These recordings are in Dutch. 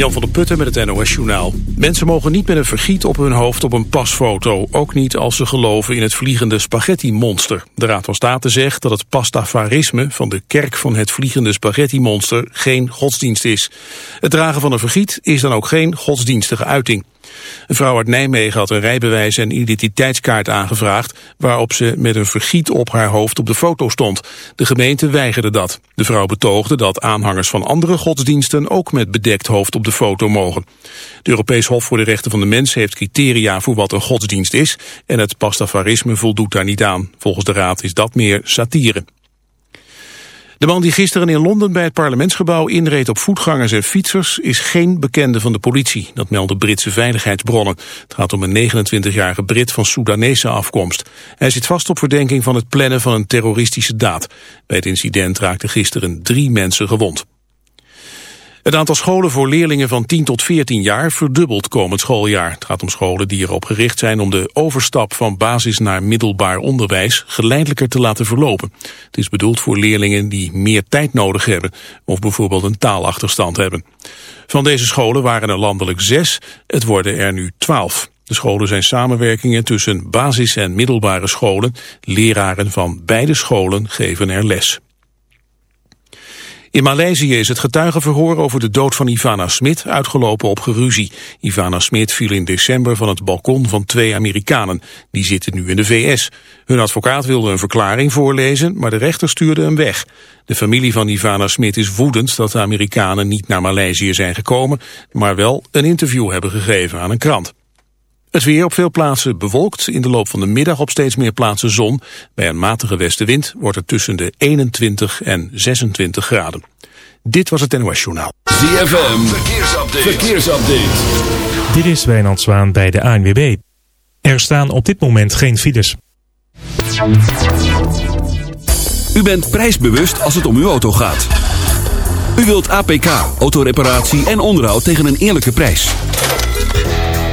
Jan van der Putten met het NOS-journaal. Mensen mogen niet met een vergiet op hun hoofd op een pasfoto. Ook niet als ze geloven in het vliegende spaghetti-monster. De Raad van State zegt dat het pastafarisme van de kerk van het vliegende spaghetti-monster geen godsdienst is. Het dragen van een vergiet is dan ook geen godsdienstige uiting. Een vrouw uit Nijmegen had een rijbewijs en identiteitskaart aangevraagd... waarop ze met een vergiet op haar hoofd op de foto stond. De gemeente weigerde dat. De vrouw betoogde dat aanhangers van andere godsdiensten... ook met bedekt hoofd op de foto mogen. De Europees Hof voor de Rechten van de Mens heeft criteria voor wat een godsdienst is... en het pastafarisme voldoet daar niet aan. Volgens de Raad is dat meer satire. De man die gisteren in Londen bij het parlementsgebouw inreed op voetgangers en fietsers is geen bekende van de politie. Dat melden Britse veiligheidsbronnen. Het gaat om een 29-jarige Brit van Soedanese afkomst. Hij zit vast op verdenking van het plannen van een terroristische daad. Bij het incident raakten gisteren drie mensen gewond. Het aantal scholen voor leerlingen van 10 tot 14 jaar verdubbelt komend schooljaar. Het gaat om scholen die erop gericht zijn om de overstap van basis naar middelbaar onderwijs geleidelijker te laten verlopen. Het is bedoeld voor leerlingen die meer tijd nodig hebben of bijvoorbeeld een taalachterstand hebben. Van deze scholen waren er landelijk zes, het worden er nu twaalf. De scholen zijn samenwerkingen tussen basis- en middelbare scholen. Leraren van beide scholen geven er les. In Maleisië is het getuigenverhoor over de dood van Ivana Smit uitgelopen op geruzie. Ivana Smit viel in december van het balkon van twee Amerikanen. Die zitten nu in de VS. Hun advocaat wilde een verklaring voorlezen, maar de rechter stuurde hem weg. De familie van Ivana Smit is woedend dat de Amerikanen niet naar Maleisië zijn gekomen, maar wel een interview hebben gegeven aan een krant. Het weer op veel plaatsen bewolkt. In de loop van de middag op steeds meer plaatsen zon. Bij een matige westenwind wordt het tussen de 21 en 26 graden. Dit was het NOS Journaal. ZFM, verkeersupdate. verkeersupdate. Dit is Wijnand Zwaan bij de ANWB. Er staan op dit moment geen files. U bent prijsbewust als het om uw auto gaat. U wilt APK, autoreparatie en onderhoud tegen een eerlijke prijs.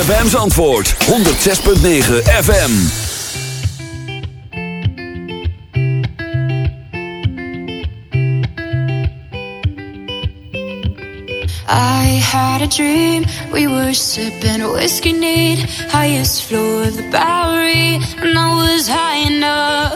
ZFM Zandvoort 106.9 FM. I had a dream, we were sipping whiskey neat Highest floor of the Bowery, and I was high enough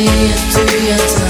me into your time.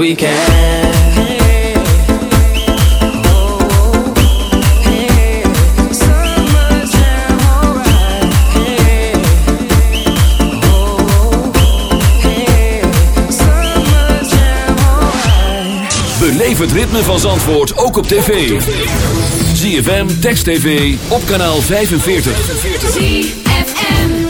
we can. Beleef het ritme van Zandvoort ook op tv. ZFM, Text TV, op kanaal 45. 45.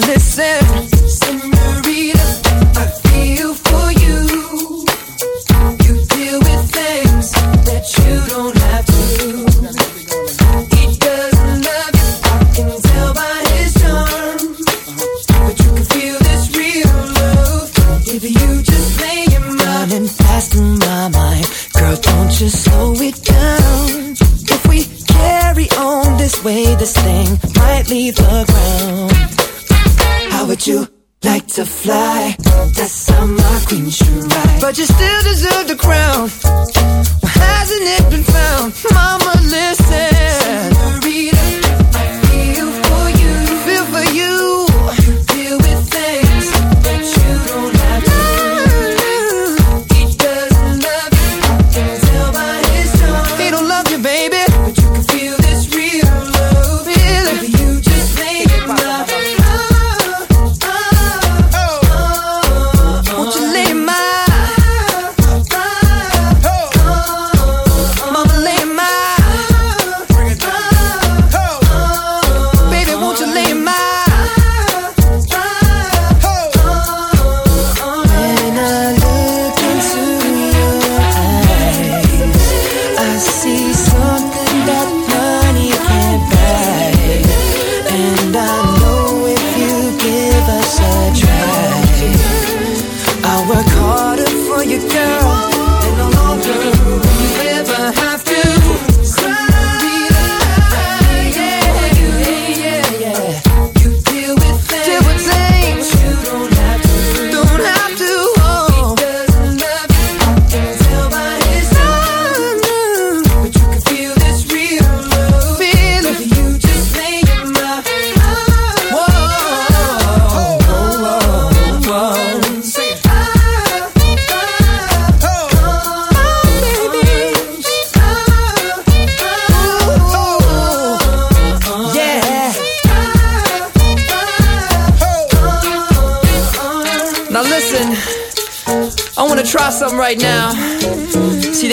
Listen.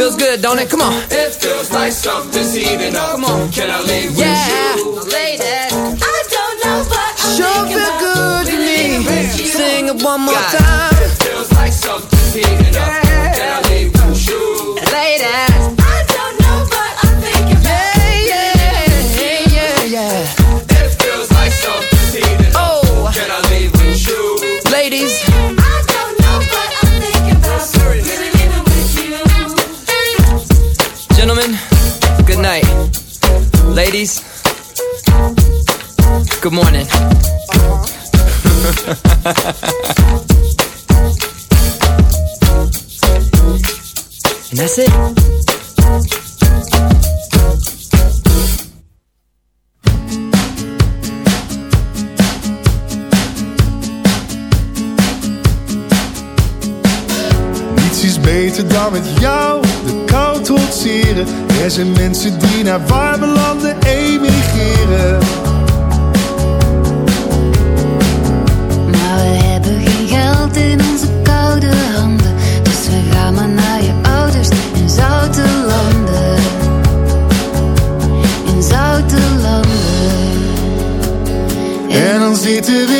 Feels good, don't it? Come on. It feels like something's heating up. Come on. Can I leave yeah. with you? Lady. I don't know what I'm Sure feel good to me. Sing it one more God. time. It feels like something's heating up. Yeah. Good morning. and is beter dan met jou de kou trotseren. Er zijn mensen die naar warme landen emigreren. to be.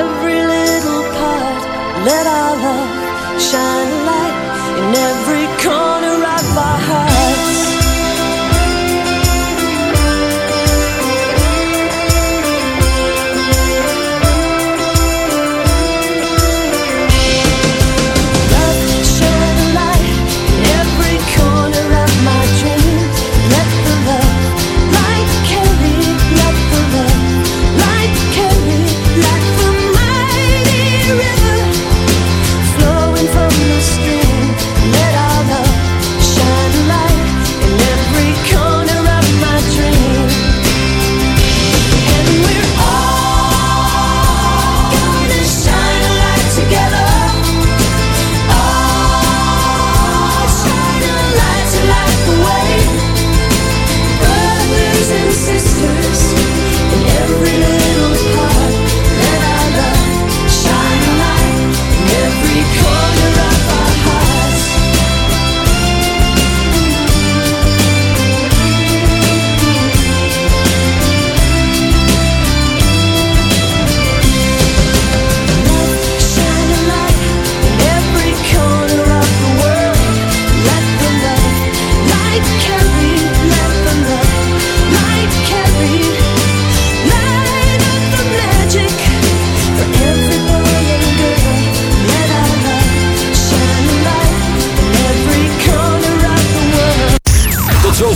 every little part. Let our love shine a light in every corner.